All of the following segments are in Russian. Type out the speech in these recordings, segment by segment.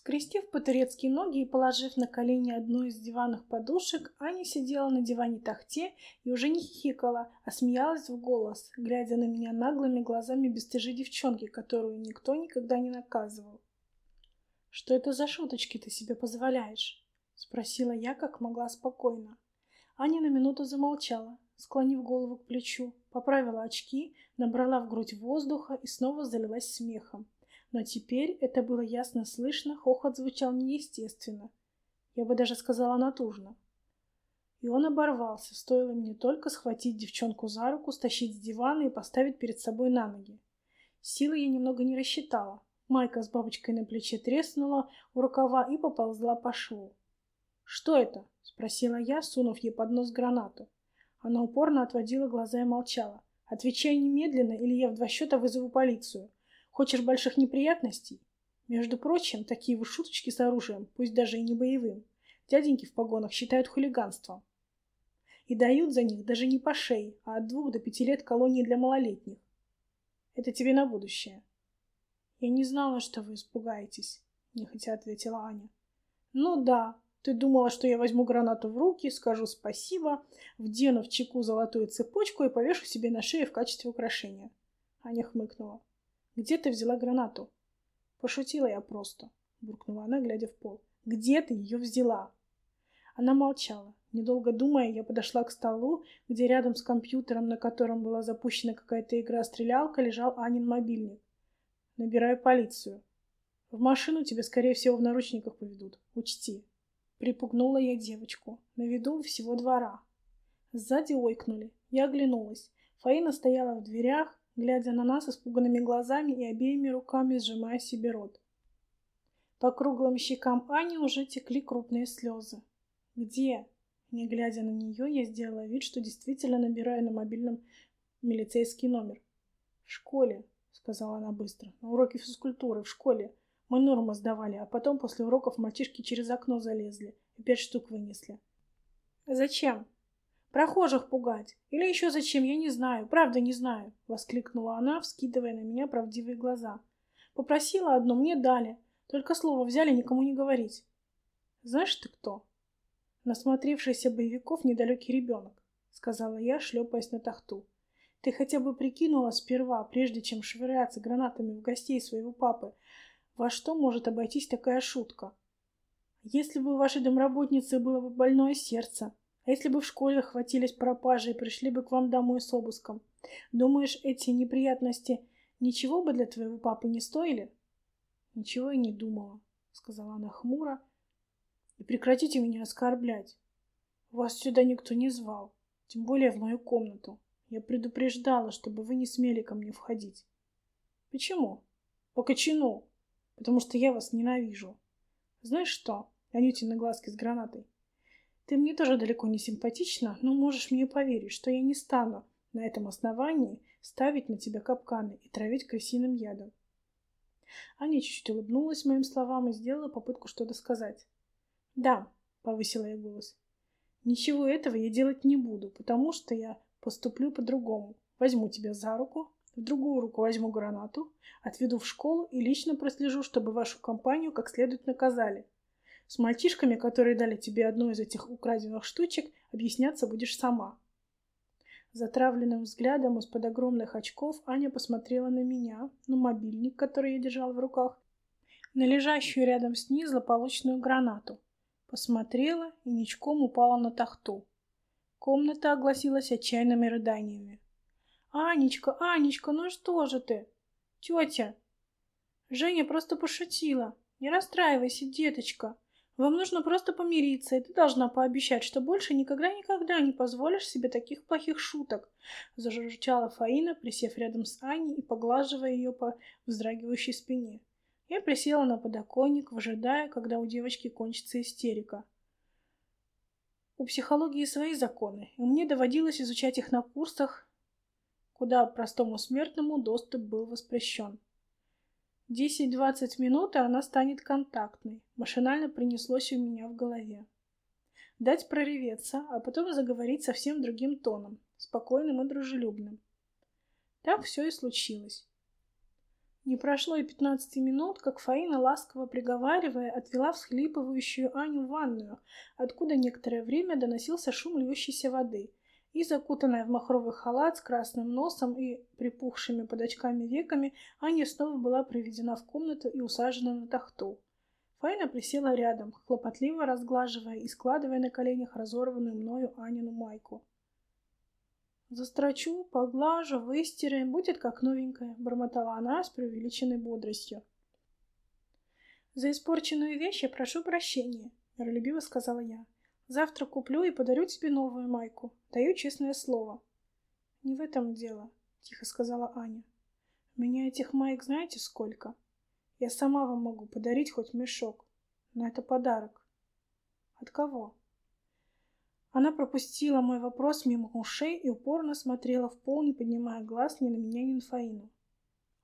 Скрестив по-турецки ноги и положив на колени одну из диванных подушек, Аня сидела на диване-тахте и уже не хихикала, а смеялась в голос, глядя на меня наглыми глазами бесстыжей девчонки, которую никто никогда не наказывал. «Что это за шуточки ты себе позволяешь?» — спросила я, как могла спокойно. Аня на минуту замолчала, склонив голову к плечу, поправила очки, набрала в грудь воздуха и снова залилась смехом. Но теперь это было ясно слышно, хохот звучал неестественно. Я бы даже сказала натужно. И он оборвался, стоило мне только схватить девчонку за руку, стащить с дивана и поставить перед собой на ноги. Силы я немного не рассчитала. Майка с бабочкой на плече треснула у рукава и поползла по шву. «Что это?» — спросила я, сунув ей под нос гранату. Она упорно отводила глаза и молчала. «Отвечай немедленно, или я в два счета вызову полицию. Хочешь больших неприятностей? Между прочим, такие вот шуточки с оружием, пусть даже и не боевым, дяденьки в погонах считают хулиганством. И дают за них даже не по шее, а от двух до пяти лет колонии для малолетних. Это тебе на будущее. Я не знала, что вы испугаетесь, нехотя ответила Аня. Ну да, ты думала, что я возьму гранату в руки, скажу спасибо, вдену в чеку золотую цепочку и повешу себе на шею в качестве украшения. Аня хмыкнула. Где ты взяла гранату? Пошутила я просто, буркнула она, глядя в пол. Где ты ее взяла? Она молчала. Недолго думая, я подошла к столу, где рядом с компьютером, на котором была запущена какая-то игра-стрелялка, лежал Анин мобильник. Набираю полицию. В машину тебя, скорее всего, в наручниках поведут. Учти. Припугнула я девочку. На виду всего двора. Сзади ойкнули. Я оглянулась. Фаина стояла в дверях, глядя на нас испуганными глазами и обеими руками сжимая себе рот. По круглым щекам Ани уже текли крупные слезы. «Где?» Не глядя на нее, я сделала вид, что действительно набираю на мобильном милицейский номер. «В школе», — сказала она быстро. «На уроке физкультуры, в школе. Мы нормы сдавали, а потом после уроков мальчишки через окно залезли и пять штук вынесли». «Зачем?» Прохожих пугать. Или еще зачем, я не знаю. Правда, не знаю. Воскликнула она, вскидывая на меня правдивые глаза. Попросила одну, мне дали. Только слово взяли никому не говорить. Знаешь ты кто? Насмотревшийся боевиков недалекий ребенок, сказала я, шлепаясь на тахту. Ты хотя бы прикинула сперва, прежде чем швыряться гранатами в гостей своего папы, во что может обойтись такая шутка? Если бы у вашей домработницы было бы больное сердце, если бы в школе хватились пропажи и пришли бы к вам домой с обыском? Думаешь, эти неприятности ничего бы для твоего папы не стоили? Ничего и не думала, сказала она хмуро. И прекратите меня оскорблять. Вас сюда никто не звал, тем более в мою комнату. Я предупреждала, чтобы вы не смели ко мне входить. Почему? По кочану. Потому что я вас ненавижу. Знаешь что? Анютины глазки с гранатой. Ты мне тоже далеко не симпатична, но можешь мне поверить, что я не стану на этом основании ставить на тебя капканы и травить крысиным ядом. Аня чуть-чуть улыбнулась моим словам и сделала попытку что-то сказать. «Да», — повысила я голос, — «ничего этого я делать не буду, потому что я поступлю по-другому. Возьму тебя за руку, в другую руку возьму гранату, отведу в школу и лично прослежу, чтобы вашу компанию как следует наказали. С мальчишками, которые дали тебе одну из этих украденных штучек, объясняться будешь сама. Затравленным взглядом из-под огромных очков Аня посмотрела на меня, на мобильник, который я держал в руках, на лежащую рядом с ней злополучную гранату. Посмотрела и ничком упала на тахту. Комната огласилась отчаянными рыданиями. «Анечка, Анечка, ну что же ты?» «Тетя!» «Женя просто пошутила. Не расстраивайся, деточка. Вам нужно просто помириться, и ты должна пообещать, что больше никогда-никогда не позволишь себе таких плохих шуток. Зажурчала Фаина, присев рядом с Аней и поглаживая ее по вздрагивающей спине. Я присела на подоконник, выжидая, когда у девочки кончится истерика. У психологии свои законы, и мне доводилось изучать их на курсах, куда простому смертному доступ был воспрещен. Десять-двадцать минут, и она станет контактной. Машинально принеслось у меня в голове. Дать прореветься, а потом заговорить совсем другим тоном, спокойным и дружелюбным. Так все и случилось. Не прошло и пятнадцати минут, как Фаина, ласково приговаривая, отвела всхлипывающую Аню в ванную, откуда некоторое время доносился шум льющейся воды. И, закутанная в махровый халат с красным носом и припухшими под очками веками, Аня снова была приведена в комнату и усажена на тахту. Фаина присела рядом, хлопотливо разглаживая и складывая на коленях разорванную мною Анину майку. «Застрочу, поглажу, выстираем, будет как новенькая», — бормотала она с преувеличенной бодростью. «За испорченную вещь я прошу прощения», — миролюбиво сказала я. «Завтра куплю и подарю тебе новую майку. Даю честное слово». «Не в этом дело», — тихо сказала Аня. «У меня этих маек знаете сколько? Я сама вам могу подарить хоть мешок, но это подарок». «От кого?» Она пропустила мой вопрос мимо ушей и упорно смотрела в пол, не поднимая глаз ни на меня, ни на Фаину.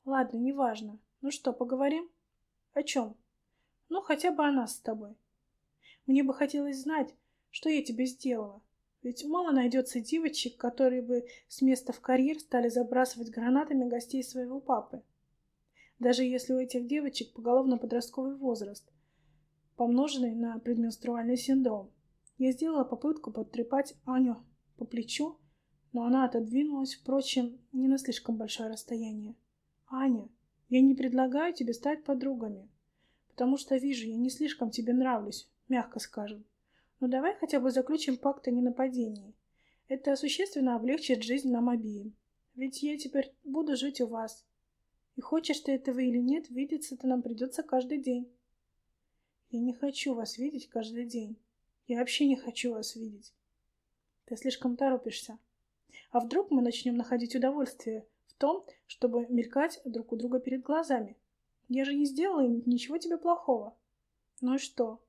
«Ладно, неважно. Ну что, поговорим?» «О чем?» «Ну, хотя бы о нас с тобой. Мне бы хотелось знать, что я тебе сделала. Ведь мало найдется девочек, которые бы с места в карьер стали забрасывать гранатами гостей своего папы. Даже если у этих девочек поголовно подростковый возраст, помноженный на предменструальный синдром. Я сделала попытку подтрепать Аню по плечу, но она отодвинулась, впрочем, не на слишком большое расстояние. «Аня, я не предлагаю тебе стать подругами, потому что вижу, я не слишком тебе нравлюсь, мягко скажем. Но давай хотя бы заключим пакт о ненападении. Это существенно облегчит жизнь нам обеим. Ведь я теперь буду жить у вас. И хочешь ты этого или нет, видеться-то нам придется каждый день. Я не хочу вас видеть каждый день. Я вообще не хочу вас видеть. Ты слишком торопишься. А вдруг мы начнем находить удовольствие в том, чтобы мелькать друг у друга перед глазами? Я же не сделала ничего тебе плохого. Ну и что?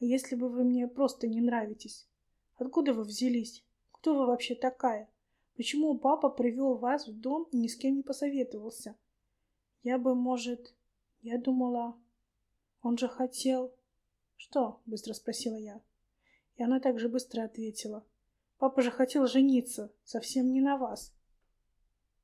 А если бы вы мне просто не нравитесь? Откуда вы взялись? Кто вы вообще такая? Почему папа привел вас в дом и ни с кем не посоветовался? Я бы, может... Я думала... Он же хотел... «Что?» — быстро спросила я. И она также быстро ответила. «Папа же хотел жениться, совсем не на вас.